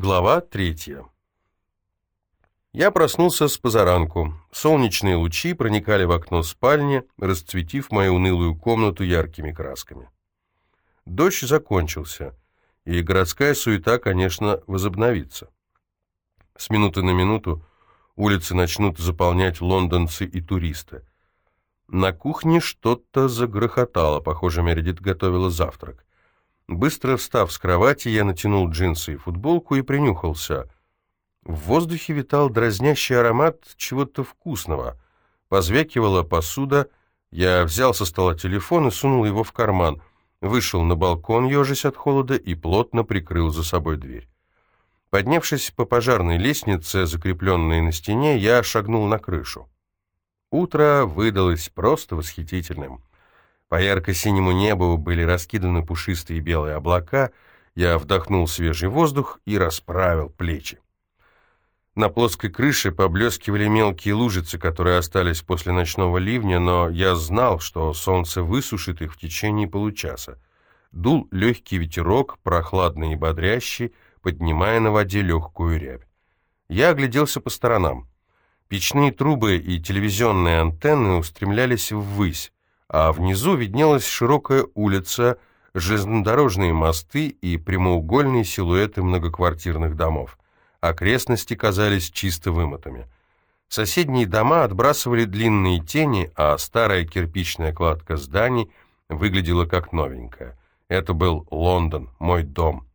Глава третья. Я проснулся с позаранку. Солнечные лучи проникали в окно спальни, расцветив мою унылую комнату яркими красками. Дождь закончился, и городская суета, конечно, возобновится. С минуты на минуту улицы начнут заполнять лондонцы и туристы. На кухне что-то загрохотало, похоже, Мередит готовила завтрак. Быстро встав с кровати, я натянул джинсы и футболку и принюхался. В воздухе витал дразнящий аромат чего-то вкусного. Позвякивала посуда. Я взял со стола телефон и сунул его в карман. Вышел на балкон, ежась от холода, и плотно прикрыл за собой дверь. Поднявшись по пожарной лестнице, закрепленной на стене, я шагнул на крышу. Утро выдалось просто восхитительным. По ярко-синему небу были раскиданы пушистые белые облака, я вдохнул свежий воздух и расправил плечи. На плоской крыше поблескивали мелкие лужицы, которые остались после ночного ливня, но я знал, что солнце высушит их в течение получаса. Дул легкий ветерок, прохладный и бодрящий, поднимая на воде легкую рябь. Я огляделся по сторонам. Печные трубы и телевизионные антенны устремлялись ввысь а внизу виднелась широкая улица, железнодорожные мосты и прямоугольные силуэты многоквартирных домов. Окрестности казались чисто вымытыми. Соседние дома отбрасывали длинные тени, а старая кирпичная кладка зданий выглядела как новенькая. Это был Лондон, мой дом.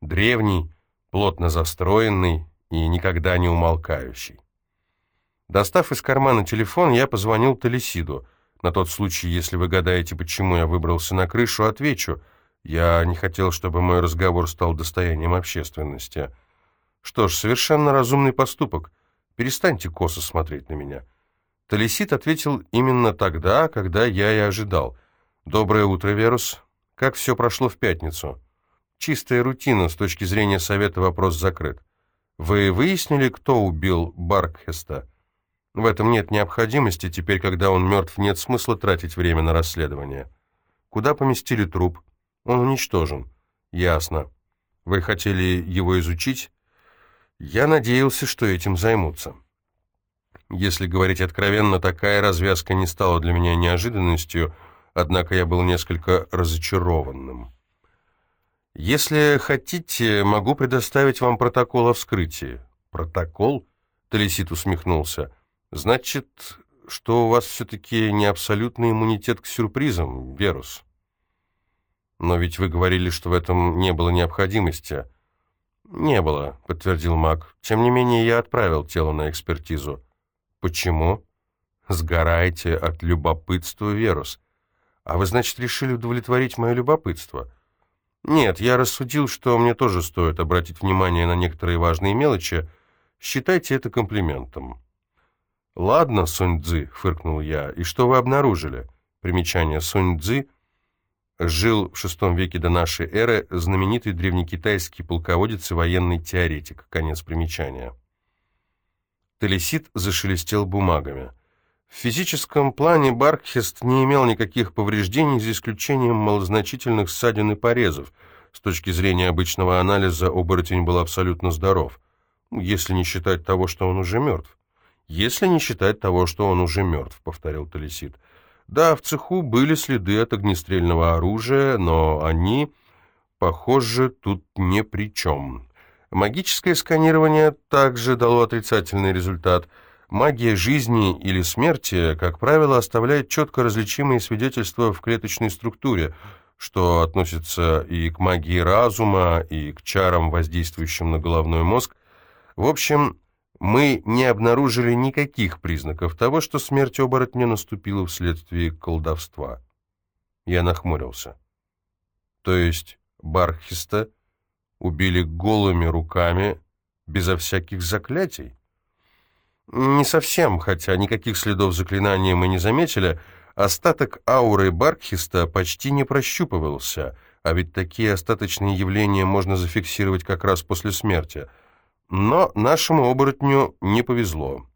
Древний, плотно застроенный и никогда не умолкающий. Достав из кармана телефон, я позвонил Талисиду — на тот случай, если вы гадаете, почему я выбрался на крышу, отвечу. Я не хотел, чтобы мой разговор стал достоянием общественности. Что ж, совершенно разумный поступок. Перестаньте косо смотреть на меня. Талисит ответил именно тогда, когда я и ожидал. «Доброе утро, Верус. Как все прошло в пятницу?» «Чистая рутина, с точки зрения совета вопрос закрыт. Вы выяснили, кто убил Баркхеста?» В этом нет необходимости, теперь, когда он мертв, нет смысла тратить время на расследование. Куда поместили труп? Он уничтожен. Ясно. Вы хотели его изучить? Я надеялся, что этим займутся. Если говорить откровенно, такая развязка не стала для меня неожиданностью, однако я был несколько разочарованным. Если хотите, могу предоставить вам протокол о вскрытии. Протокол? Талисит усмехнулся. Значит, что у вас все-таки не абсолютный иммунитет к сюрпризам, Верус? Но ведь вы говорили, что в этом не было необходимости. Не было, подтвердил маг. Тем не менее, я отправил тело на экспертизу. Почему? Сгораете от любопытства, Верус. А вы, значит, решили удовлетворить мое любопытство? Нет, я рассудил, что мне тоже стоит обратить внимание на некоторые важные мелочи. Считайте это комплиментом. «Ладно, Сунь-Дзы», — фыркнул я, — «и что вы обнаружили?» Примечание Сунь-Дзы жил в VI веке до нашей эры знаменитый древнекитайский полководец и военный теоретик. Конец примечания. Телесит зашелестел бумагами. В физическом плане Баркхест не имел никаких повреждений, за исключением малозначительных ссадин и порезов. С точки зрения обычного анализа оборотень был абсолютно здоров, если не считать того, что он уже мертв. «Если не считать того, что он уже мертв», — повторил Талисид. «Да, в цеху были следы от огнестрельного оружия, но они, похоже, тут ни при чем. Магическое сканирование также дало отрицательный результат. Магия жизни или смерти, как правило, оставляет четко различимые свидетельства в клеточной структуре, что относится и к магии разума, и к чарам, воздействующим на головной мозг. В общем, мы не обнаружили никаких признаков того, что смерть оборотня наступила вследствие колдовства. Я нахмурился. То есть Бархиста убили голыми руками, безо всяких заклятий? Не совсем, хотя никаких следов заклинания мы не заметили, остаток ауры Баркхиста почти не прощупывался, а ведь такие остаточные явления можно зафиксировать как раз после смерти — но нашему оборотню не повезло.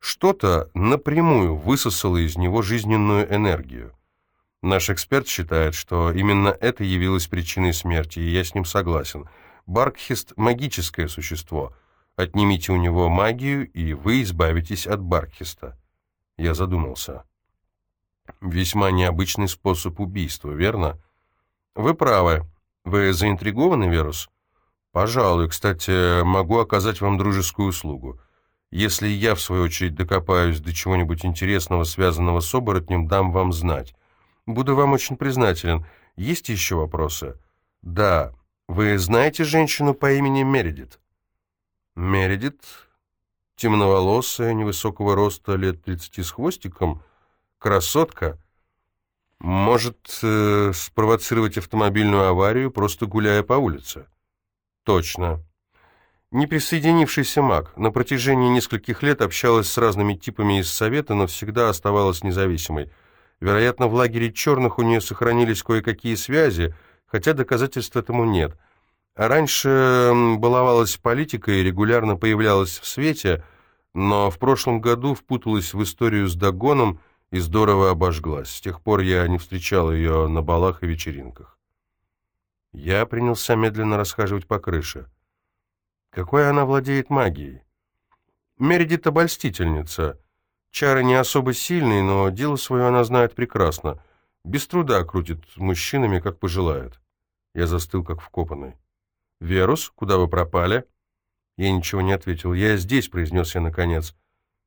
Что-то напрямую высосало из него жизненную энергию. Наш эксперт считает, что именно это явилось причиной смерти, и я с ним согласен. Баркхест — магическое существо. Отнимите у него магию, и вы избавитесь от Баркхеста. Я задумался. Весьма необычный способ убийства, верно? Вы правы. Вы заинтригованы, Верус? Пожалуй. Кстати, могу оказать вам дружескую услугу. Если я, в свою очередь, докопаюсь до чего-нибудь интересного, связанного с оборотнем, дам вам знать. Буду вам очень признателен. Есть еще вопросы? Да. Вы знаете женщину по имени Мередит? Мередит? Темноволосая, невысокого роста, лет тридцати с хвостиком? Красотка? Может э, спровоцировать автомобильную аварию, просто гуляя по улице? Точно. Неприсоединившийся маг. На протяжении нескольких лет общалась с разными типами из Совета, но всегда оставалась независимой. Вероятно, в лагере черных у нее сохранились кое-какие связи, хотя доказательств этому нет. А раньше баловалась политикой и регулярно появлялась в свете, но в прошлом году впуталась в историю с Дагоном и здорово обожглась. С тех пор я не встречал ее на балах и вечеринках. Я принялся медленно расхаживать по крыше. Какой она владеет магией? Мередит обольстительница. Чары не особо сильные, но дело свое она знает прекрасно. Без труда крутит мужчинами, как пожелает. Я застыл, как вкопанный. «Верус, куда вы пропали?» Я ничего не ответил. «Я здесь», — произнес я наконец.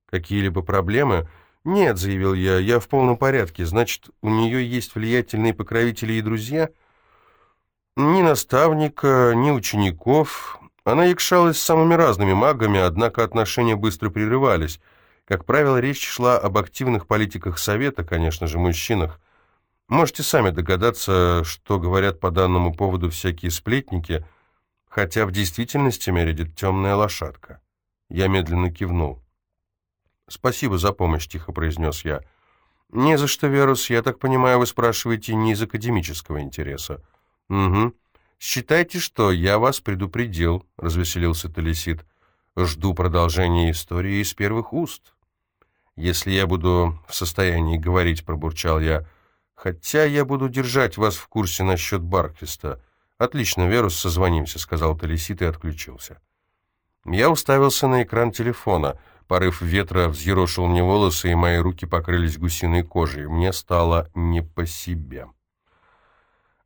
«Какие-либо проблемы?» «Нет», — заявил я, — «я в полном порядке. Значит, у нее есть влиятельные покровители и друзья?» Ни наставника, ни учеников. Она якшалась с самыми разными магами, однако отношения быстро прерывались. Как правило, речь шла об активных политиках Совета, конечно же, мужчинах. Можете сами догадаться, что говорят по данному поводу всякие сплетники, хотя в действительности Мередит темная лошадка. Я медленно кивнул. «Спасибо за помощь», — тихо произнес я. «Не за что, Верус. Я так понимаю, вы спрашиваете не из академического интереса». «Угу. Считайте, что я вас предупредил», — развеселился Талисид. «Жду продолжения истории из первых уст». «Если я буду в состоянии говорить», — пробурчал я, — «хотя я буду держать вас в курсе насчет Барквиста». «Отлично, Верус, созвонимся», — сказал Талисид и отключился. Я уставился на экран телефона. Порыв ветра взъерошил мне волосы, и мои руки покрылись гусиной кожей. Мне стало не по себе.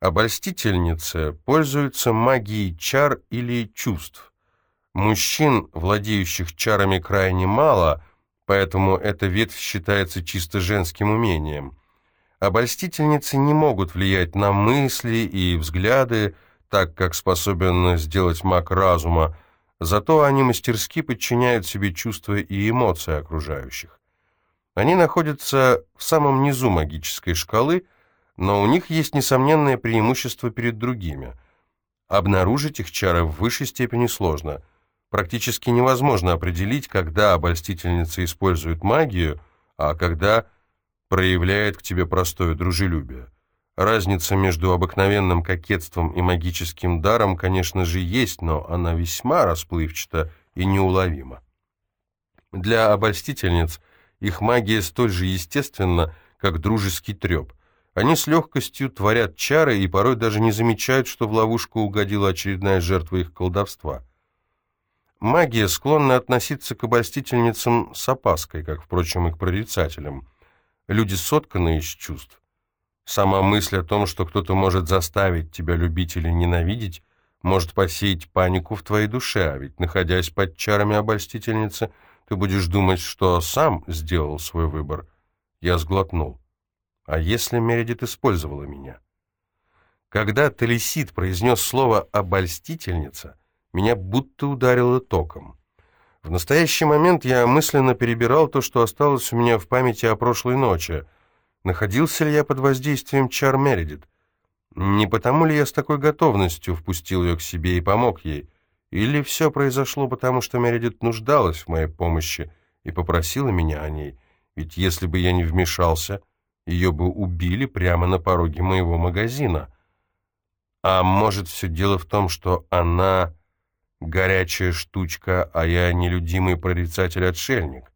Обольстительницы пользуются магией чар или чувств. Мужчин, владеющих чарами, крайне мало, поэтому эта ветвь считается чисто женским умением. Обольстительницы не могут влиять на мысли и взгляды, так как способен сделать маг разума, зато они мастерски подчиняют себе чувства и эмоции окружающих. Они находятся в самом низу магической шкалы – но у них есть несомненное преимущество перед другими. Обнаружить их чары в высшей степени сложно. Практически невозможно определить, когда обольстительница использует магию, а когда проявляет к тебе простое дружелюбие. Разница между обыкновенным кокетством и магическим даром, конечно же, есть, но она весьма расплывчата и неуловима. Для обольстительниц их магия столь же естественна, как дружеский треп – они с легкостью творят чары и порой даже не замечают, что в ловушку угодила очередная жертва их колдовства. Магия склонна относиться к обольстительницам с опаской, как, впрочем, и к прорицателям. Люди сотканы из чувств. Сама мысль о том, что кто-то может заставить тебя любить или ненавидеть, может посеять панику в твоей душе, а ведь, находясь под чарами обольстительницы, ты будешь думать, что сам сделал свой выбор. Я сглотнул. А если Мередит использовала меня? Когда Талисид произнес слово «обольстительница», меня будто ударило током. В настоящий момент я мысленно перебирал то, что осталось у меня в памяти о прошлой ночи. Находился ли я под воздействием чар Мередит? Не потому ли я с такой готовностью впустил ее к себе и помог ей? Или все произошло потому, что Мередит нуждалась в моей помощи и попросила меня о ней? Ведь если бы я не вмешался, ее бы убили прямо на пороге моего магазина. А может, все дело в том, что она горячая штучка, а я нелюдимый прорицатель-отшельник.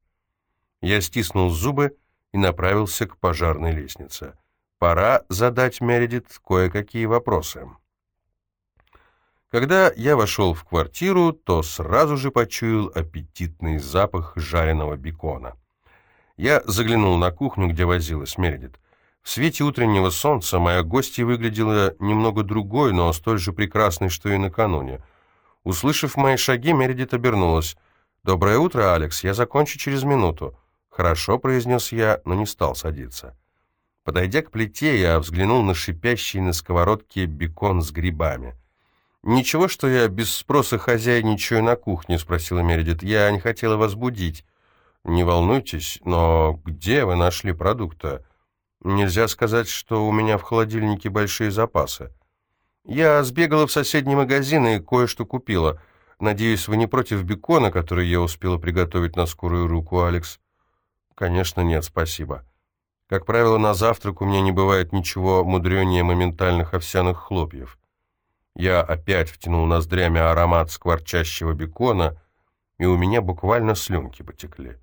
Я стиснул зубы и направился к пожарной лестнице. Пора задать Мередит кое-какие вопросы. Когда я вошел в квартиру, то сразу же почуял аппетитный запах жареного бекона. Я заглянул на кухню, где возилась Мередит. В свете утреннего солнца моя гостья выглядела немного другой, но столь же прекрасной, что и накануне. Услышав мои шаги, Мередит обернулась. «Доброе утро, Алекс, я закончу через минуту». «Хорошо», — произнес я, но не стал садиться. Подойдя к плите, я взглянул на шипящий на сковородке бекон с грибами. «Ничего, что я без спроса хозяйничаю на кухне?» — спросила Мередит. «Я не хотела вас будить». «Не волнуйтесь, но где вы нашли продукты?» «Нельзя сказать, что у меня в холодильнике большие запасы». «Я сбегала в соседний магазин и кое-что купила. Надеюсь, вы не против бекона, который я успела приготовить на скорую руку, Алекс?» «Конечно нет, спасибо». Как правило, на завтрак у меня не бывает ничего мудренее моментальных овсяных хлопьев. Я опять втянул ноздрями аромат скворчащего бекона, и у меня буквально слюнки потекли.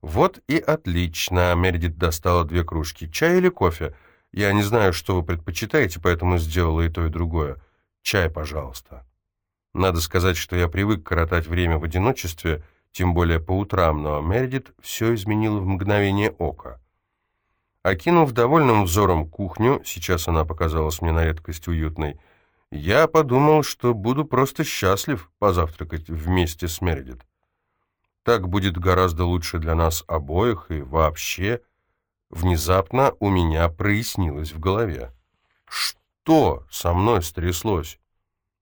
«Вот и отлично!» — Мередит достала две кружки. «Чай или кофе? Я не знаю, что вы предпочитаете, поэтому сделала и то, и другое. Чай, пожалуйста». Надо сказать, что я привык коротать время в одиночестве, тем более по утрам, но Мередит все изменила в мгновение ока. Окинув довольным взором кухню, сейчас она показалась мне на редкость уютной, я подумал, что буду просто счастлив позавтракать вместе с Мередит. Так будет гораздо лучше для нас обоих и вообще. Внезапно у меня прояснилось в голове. Что со мной стряслось?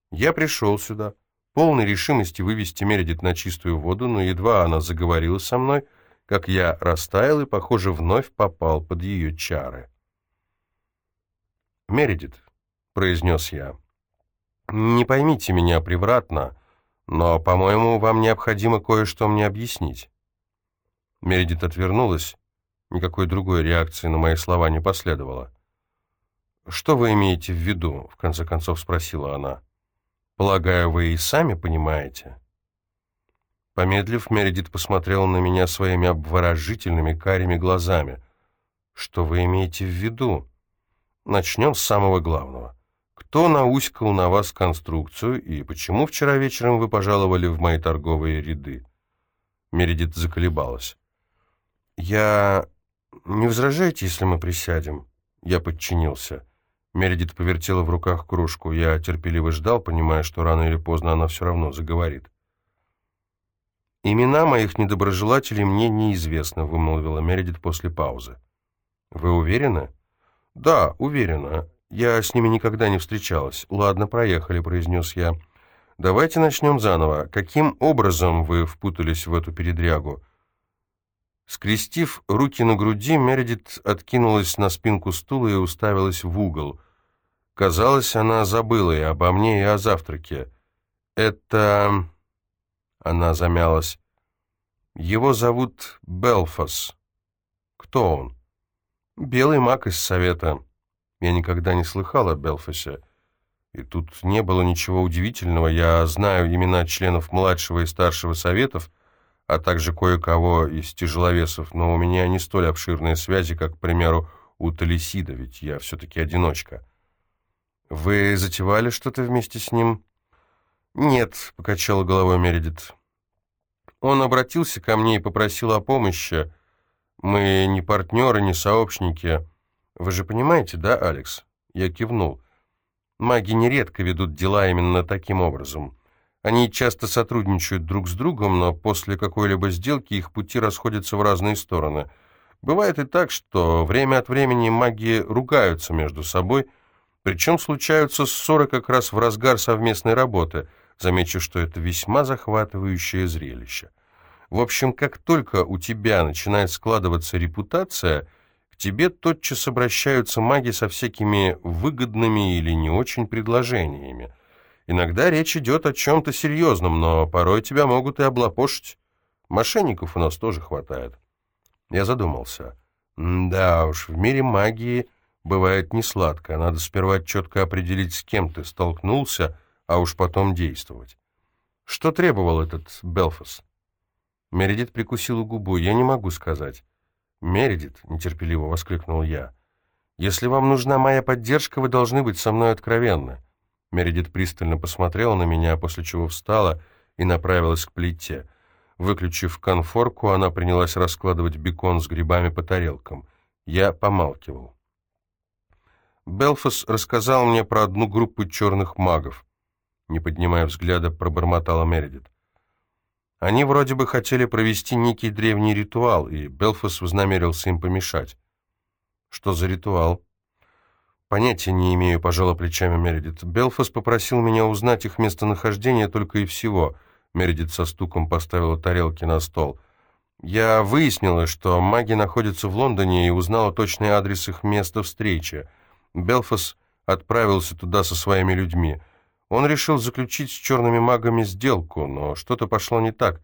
Я пришел сюда, полной решимости вывести Мередит на чистую воду, но едва она заговорила со мной, как я растаял и, похоже, вновь попал под ее чары. «Мередит», — произнес я, — не поймите меня превратно, но, по-моему, вам необходимо кое-что мне объяснить». Мередит отвернулась. Никакой другой реакции на мои слова не последовало. «Что вы имеете в виду?» — в конце концов спросила она. «Полагаю, вы и сами понимаете?» Помедлив, Мередит посмотрела на меня своими обворожительными карими глазами. «Что вы имеете в виду?» «Начнем с самого главного. Кто науськал на вас конструкцию и почему вчера вечером вы пожаловали в мои торговые ряды?» Мередит заколебалась. «Я... Не возражаете, если мы присядем?» Я подчинился. Мередит повертела в руках кружку. Я терпеливо ждал, понимая, что рано или поздно она все равно заговорит. «Имена моих недоброжелателей мне неизвестны», — вымолвила Мередит после паузы. «Вы уверены?» «Да, уверена. Я с ними никогда не встречалась. Ладно, проехали, произнес я. Давайте начнем заново. Каким образом вы впутались в эту передрягу? Скрестив руки на груди, Мередит откинулась на спинку стула и уставилась в угол. Казалось, она забыла и обо мне, и о завтраке. «Это...» Она замялась. «Его зовут Белфас». «Кто он?» «Белый маг из Совета». Я никогда не слыхал о Белфасе. И тут не было ничего удивительного. Я знаю имена членов младшего и старшего советов, а также кое-кого из тяжеловесов, но у меня не столь обширные связи, как, к примеру, у Талисида, ведь я все-таки одиночка. «Вы затевали что-то вместе с ним?» «Нет», — покачала головой Мередит. «Он обратился ко мне и попросил о помощи. Мы не партнеры, не сообщники». Вы же понимаете, да, Алекс? Я кивнул. Маги нередко ведут дела именно таким образом. Они часто сотрудничают друг с другом, но после какой-либо сделки их пути расходятся в разные стороны. Бывает и так, что время от времени маги ругаются между собой, причем случаются ссоры как раз в разгар совместной работы. Замечу, что это весьма захватывающее зрелище. В общем, как только у тебя начинает складываться репутация – тебе тотчас обращаются маги со всякими выгодными или не очень предложениями. Иногда речь идет о чем-то серьезном, но порой тебя могут и облапошить. Мошенников у нас тоже хватает. Я задумался. Да уж, в мире магии бывает не сладко. Надо сперва четко определить, с кем ты столкнулся, а уж потом действовать. Что требовал этот Белфас? Мередит прикусила губу. Я не могу сказать. «Мередит», — нетерпеливо воскликнул я, — «если вам нужна моя поддержка, вы должны быть со мной откровенны. Мередит пристально посмотрела на меня, после чего встала и направилась к плите. Выключив конфорку, она принялась раскладывать бекон с грибами по тарелкам. Я помалкивал. Белфас рассказал мне про одну группу черных магов. Не поднимая взгляда, пробормотала Мередит. Они вроде бы хотели провести некий древний ритуал, и Белфас вознамерился им помешать. Что за ритуал? Понятия не имею, пожала плечами Мередит. Белфас попросил меня узнать их местонахождение только и всего. Мередит со стуком поставила тарелки на стол. Я выяснила, что маги находятся в Лондоне и узнала точный адрес их места встречи. Белфас отправился туда со своими людьми. Он решил заключить с черными магами сделку, но что-то пошло не так.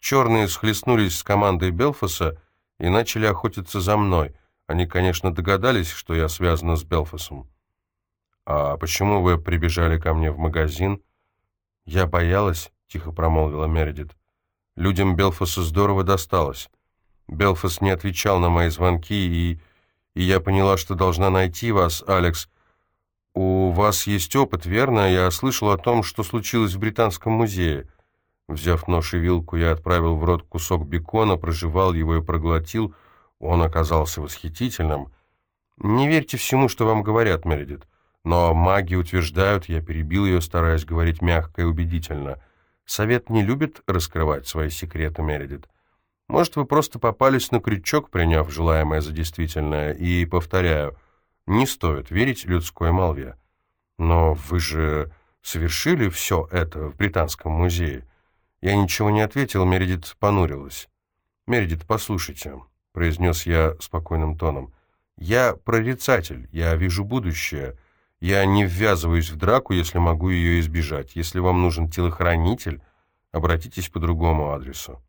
Черные схлестнулись с командой Белфаса и начали охотиться за мной. Они, конечно, догадались, что я связана с Белфасом. «А почему вы прибежали ко мне в магазин?» «Я боялась», — тихо промолвила Мередит. «Людям Белфаса здорово досталось. Белфас не отвечал на мои звонки, и, и я поняла, что должна найти вас, Алекс, «У вас есть опыт, верно? Я слышал о том, что случилось в Британском музее». Взяв нож и вилку, я отправил в рот кусок бекона, прожевал его и проглотил. Он оказался восхитительным. «Не верьте всему, что вам говорят, Мередит. Но маги утверждают, я перебил ее, стараясь говорить мягко и убедительно. Совет не любит раскрывать свои секреты, Мередит. Может, вы просто попались на крючок, приняв желаемое за действительное, и, повторяю, — не стоит верить людской молве. Но вы же совершили все это в Британском музее. Я ничего не ответил, Мередит понурилась. «Мередит, послушайте», — произнес я спокойным тоном. «Я прорицатель, я вижу будущее. Я не ввязываюсь в драку, если могу ее избежать. Если вам нужен телохранитель, обратитесь по другому адресу».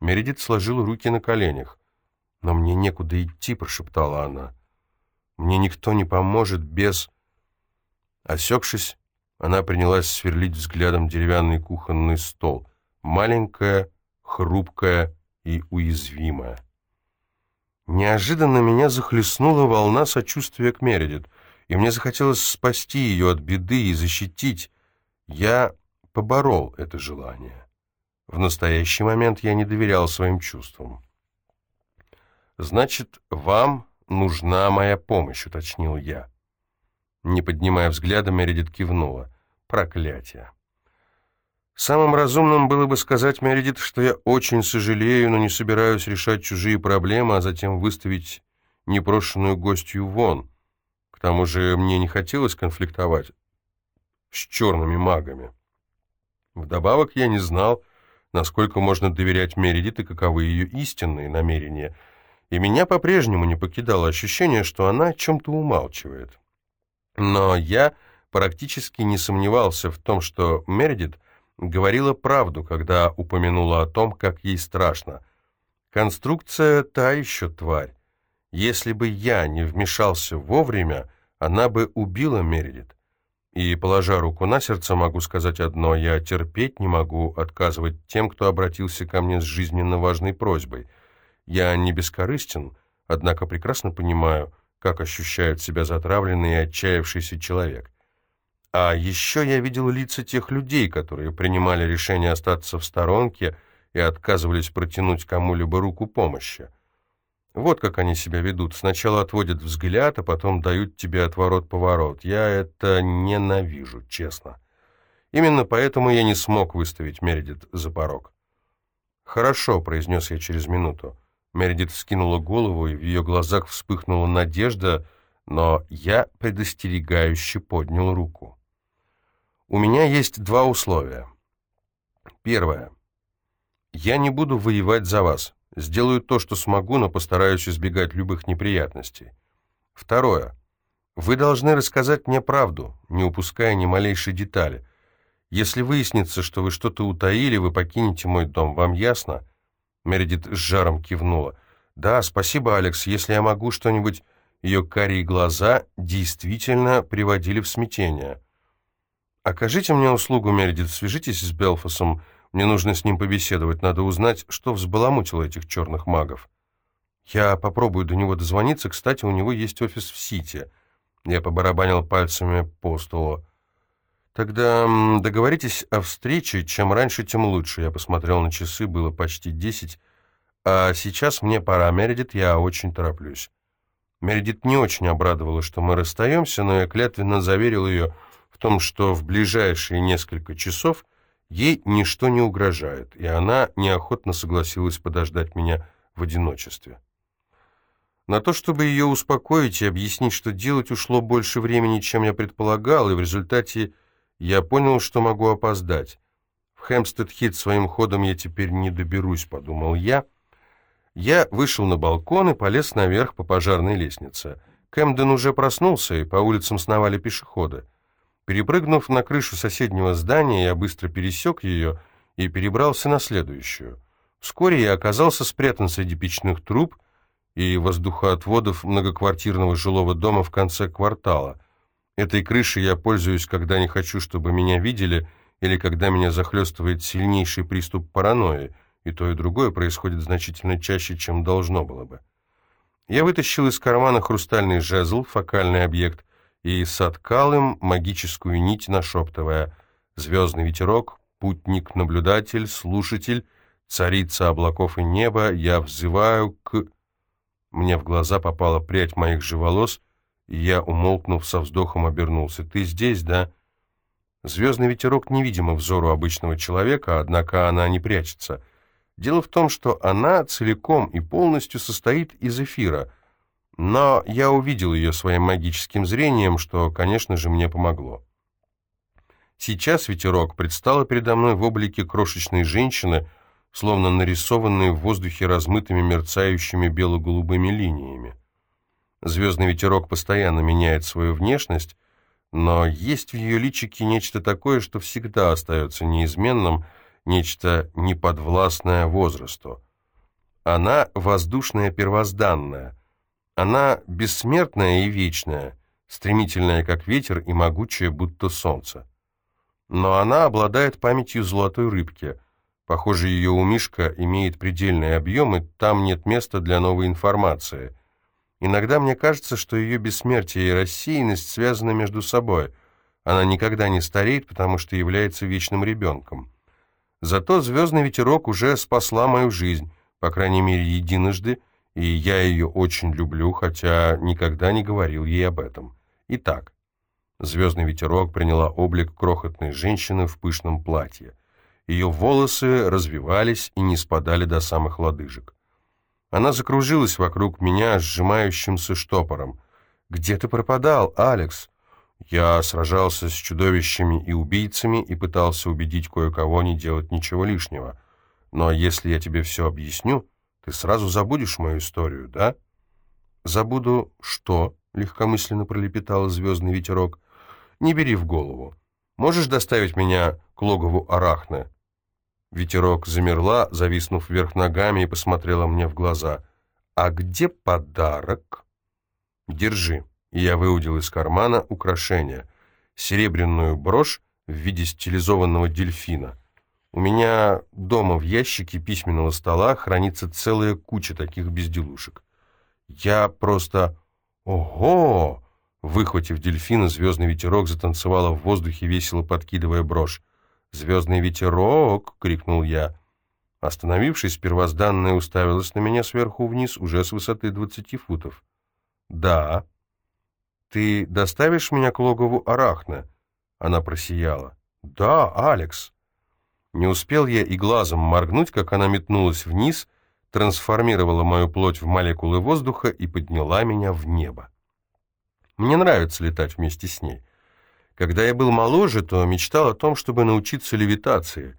Мередит сложила руки на коленях. «Но мне некуда идти», — прошептала она. Мне никто не поможет без...» Осекшись, она принялась сверлить взглядом деревянный кухонный стол. Маленькая, хрупкая и уязвимая. Неожиданно меня захлестнула волна сочувствия к Мередит, и мне захотелось спасти ее от беды и защитить. Я поборол это желание. В настоящий момент я не доверял своим чувствам. «Значит, вам нужна моя помощь», — уточнил я. Не поднимая взгляда, Мередит кивнула. «Проклятие!» Самым разумным было бы сказать Мередит, что я очень сожалею, но не собираюсь решать чужие проблемы, а затем выставить непрошенную гостью вон. К тому же мне не хотелось конфликтовать с черными магами. Вдобавок я не знал, насколько можно доверять Мередит и каковы ее истинные намерения — и меня по-прежнему не покидало ощущение, что она о чем-то умалчивает. Но я практически не сомневался в том, что Мередит говорила правду, когда упомянула о том, как ей страшно. Конструкция та еще тварь. Если бы я не вмешался вовремя, она бы убила Мередит. И, положа руку на сердце, могу сказать одно, я терпеть не могу отказывать тем, кто обратился ко мне с жизненно важной просьбой — я не бескорыстен, однако прекрасно понимаю, как ощущает себя затравленный и отчаявшийся человек. А еще я видел лица тех людей, которые принимали решение остаться в сторонке и отказывались протянуть кому-либо руку помощи. Вот как они себя ведут. Сначала отводят взгляд, а потом дают тебе отворот-поворот. Я это ненавижу, честно. Именно поэтому я не смог выставить Мередит за порог. «Хорошо», — произнес я через минуту. Мередит вскинула голову, и в ее глазах вспыхнула надежда, но я предостерегающе поднял руку. «У меня есть два условия. Первое. Я не буду воевать за вас. Сделаю то, что смогу, но постараюсь избегать любых неприятностей. Второе. Вы должны рассказать мне правду, не упуская ни малейшей детали. Если выяснится, что вы что-то утаили, вы покинете мой дом. Вам ясно?» Мередит с жаром кивнула. «Да, спасибо, Алекс. Если я могу что-нибудь...» Ее карие глаза действительно приводили в смятение. «Окажите мне услугу, Мередит, свяжитесь с Белфасом. Мне нужно с ним побеседовать. Надо узнать, что взбаламутило этих черных магов. Я попробую до него дозвониться. Кстати, у него есть офис в Сити». Я побарабанил пальцами по столу. Тогда договоритесь о встрече, чем раньше, тем лучше. Я посмотрел на часы, было почти десять, а сейчас мне пора, Мередит, я очень тороплюсь. Мередит не очень обрадовала, что мы расстаемся, но я клятвенно заверил ее в том, что в ближайшие несколько часов ей ничто не угрожает, и она неохотно согласилась подождать меня в одиночестве. На то, чтобы ее успокоить и объяснить, что делать, ушло больше времени, чем я предполагал, и в результате я понял, что могу опоздать. В Хэмпстед-Хит своим ходом я теперь не доберусь, подумал я. Я вышел на балкон и полез наверх по пожарной лестнице. Кэмден уже проснулся, и по улицам сновали пешеходы. Перепрыгнув на крышу соседнего здания, я быстро пересек ее и перебрался на следующую. Вскоре я оказался спрятан среди печных труб и воздухоотводов многоквартирного жилого дома в конце квартала — Этой крышей я пользуюсь, когда не хочу, чтобы меня видели, или когда меня захлестывает сильнейший приступ паранойи, и то и другое происходит значительно чаще, чем должно было бы. Я вытащил из кармана хрустальный жезл, фокальный объект, и соткал им магическую нить, нашептывая «Звездный ветерок, путник, наблюдатель, слушатель, царица облаков и неба, я взываю к...» Мне в глаза попала прядь моих же волос, я, умолкнув, со вздохом обернулся. «Ты здесь, да?» Звездный ветерок невидимо взору обычного человека, однако она не прячется. Дело в том, что она целиком и полностью состоит из эфира. Но я увидел ее своим магическим зрением, что, конечно же, мне помогло. Сейчас ветерок предстала передо мной в облике крошечной женщины, словно нарисованной в воздухе размытыми мерцающими бело-голубыми линиями. Звездный ветерок постоянно меняет свою внешность, но есть в ее личике нечто такое, что всегда остается неизменным, нечто неподвластное возрасту. Она воздушная первозданная. Она бессмертная и вечная, стремительная, как ветер, и могучая, будто солнце. Но она обладает памятью золотой рыбки. Похоже, ее умишка имеет предельный объем, и там нет места для новой информации — Иногда мне кажется, что ее бессмертие и рассеянность связаны между собой. Она никогда не стареет, потому что является вечным ребенком. Зато звездный ветерок уже спасла мою жизнь, по крайней мере, единожды, и я ее очень люблю, хотя никогда не говорил ей об этом. Итак, звездный ветерок приняла облик крохотной женщины в пышном платье. Ее волосы развивались и не спадали до самых лодыжек. Она закружилась вокруг меня сжимающимся штопором. «Где ты пропадал, Алекс?» Я сражался с чудовищами и убийцами и пытался убедить кое-кого не делать ничего лишнего. Но если я тебе все объясню, ты сразу забудешь мою историю, да? Забуду что? Легкомысленно пролепетал звездный ветерок. Не бери в голову. Можешь доставить меня к логову Арахны? Ветерок замерла, зависнув вверх ногами, и посмотрела мне в глаза. «А где подарок?» «Держи». Я выудил из кармана украшение. Серебряную брошь в виде стилизованного дельфина. У меня дома в ящике письменного стола хранится целая куча таких безделушек. Я просто... Ого! Выхватив дельфина, звездный ветерок затанцевала в воздухе, весело подкидывая брошь. «Звездный ветерок!» — крикнул я. Остановившись, первозданная уставилась на меня сверху вниз, уже с высоты двадцати футов. «Да». «Ты доставишь меня к логову Арахна?» Она просияла. «Да, Алекс». Не успел я и глазом моргнуть, как она метнулась вниз, трансформировала мою плоть в молекулы воздуха и подняла меня в небо. Мне нравится летать вместе с ней. Когда я был моложе, то мечтал о том, чтобы научиться левитации.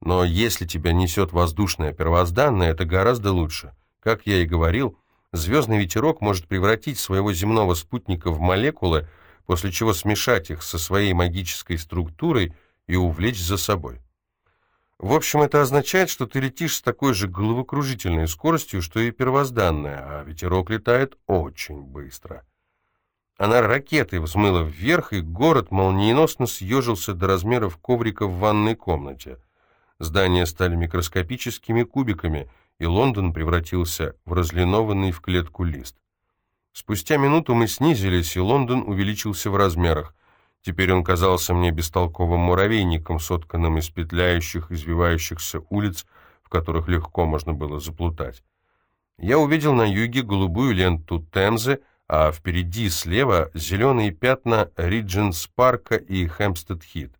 Но если тебя несет воздушное первозданное, это гораздо лучше. Как я и говорил, звездный ветерок может превратить своего земного спутника в молекулы, после чего смешать их со своей магической структурой и увлечь за собой. В общем, это означает, что ты летишь с такой же головокружительной скоростью, что и первозданная, а ветерок летает очень быстро. Она ракетой взмыла вверх, и город молниеносно съежился до размеров коврика в ванной комнате. Здания стали микроскопическими кубиками, и Лондон превратился в разлинованный в клетку лист. Спустя минуту мы снизились, и Лондон увеличился в размерах. Теперь он казался мне бестолковым муравейником, сотканным из петляющих, извивающихся улиц, в которых легко можно было заплутать. Я увидел на юге голубую ленту Темзы, а впереди слева зеленые пятна Ридженс-парка и Хэмпстед-Хит.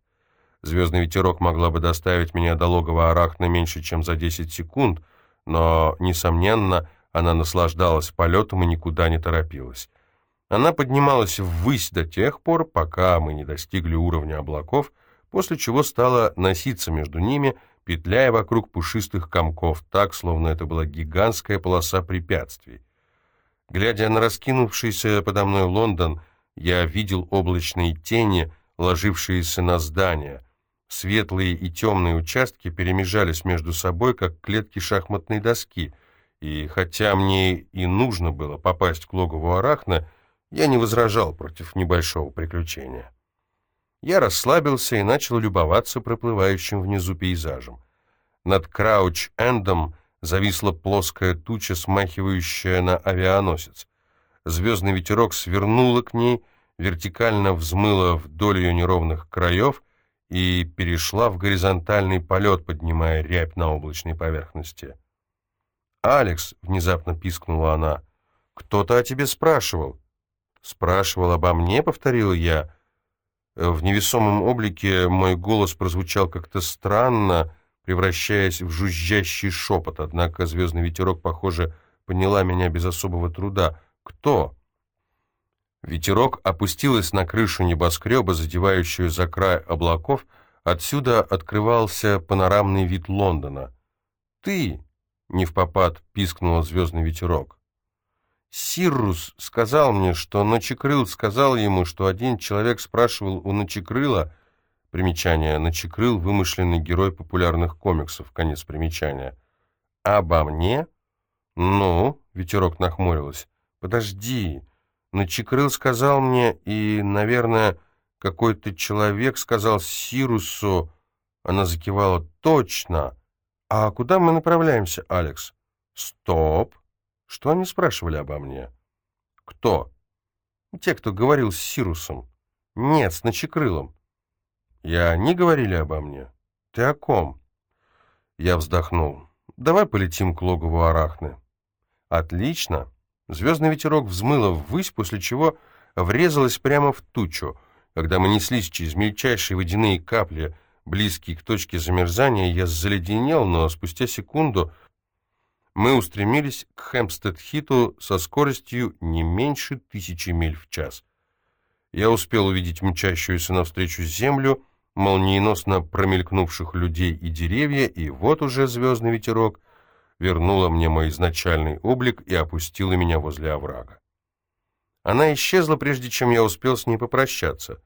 Звездный ветерок могла бы доставить меня до логова Арахна меньше, чем за 10 секунд, но, несомненно, она наслаждалась полетом и никуда не торопилась. Она поднималась ввысь до тех пор, пока мы не достигли уровня облаков, после чего стала носиться между ними, петляя вокруг пушистых комков, так, словно это была гигантская полоса препятствий. Глядя на раскинувшийся подо мной Лондон, я видел облачные тени, ложившиеся на здания. Светлые и темные участки перемежались между собой, как клетки шахматной доски, и хотя мне и нужно было попасть к логову Арахна, я не возражал против небольшого приключения. Я расслабился и начал любоваться проплывающим внизу пейзажем. Над Крауч-Эндом зависла плоская туча, смахивающая на авианосец. Звездный ветерок свернуло к ней, вертикально взмыло вдоль ее неровных краев и перешла в горизонтальный полет, поднимая рябь на облачной поверхности. «Алекс», — внезапно пискнула она, — «кто-то о тебе спрашивал». «Спрашивал обо мне?» — повторил я. В невесомом облике мой голос прозвучал как-то странно, превращаясь в жужжащий шепот, однако звездный ветерок, похоже, поняла меня без особого труда. «Кто?» Ветерок опустилась на крышу небоскреба, задевающую за край облаков. Отсюда открывался панорамный вид Лондона. «Ты!» — не в попад пискнул звездный ветерок. Сиррус сказал мне, что Ночекрыл сказал ему, что один человек спрашивал у Ночекрыла, примечание, Ночекрыл — вымышленный герой популярных комиксов, конец примечания. «Обо мне?» «Ну?» — ветерок нахмурилась. «Подожди. Ночекрыл сказал мне, и, наверное, какой-то человек сказал Сирусу...» Она закивала. «Точно. А куда мы направляемся, Алекс?» «Стоп!» Что они спрашивали обо мне? Кто? Те, кто говорил с Сирусом. Нет, с Ночекрылом. И они говорили обо мне. Ты о ком? Я вздохнул. Давай полетим к логову Арахны. Отлично. Звездный ветерок взмыло ввысь, после чего врезалась прямо в тучу. Когда мы неслись через мельчайшие водяные капли, близкие к точке замерзания, я заледенел, но спустя секунду мы устремились к Хэмпстед-Хиту со скоростью не меньше тысячи миль в час. Я успел увидеть мчащуюся навстречу землю, молниеносно промелькнувших людей и деревья, и вот уже звездный ветерок вернула мне мой изначальный облик и опустила меня возле оврага. Она исчезла, прежде чем я успел с ней попрощаться.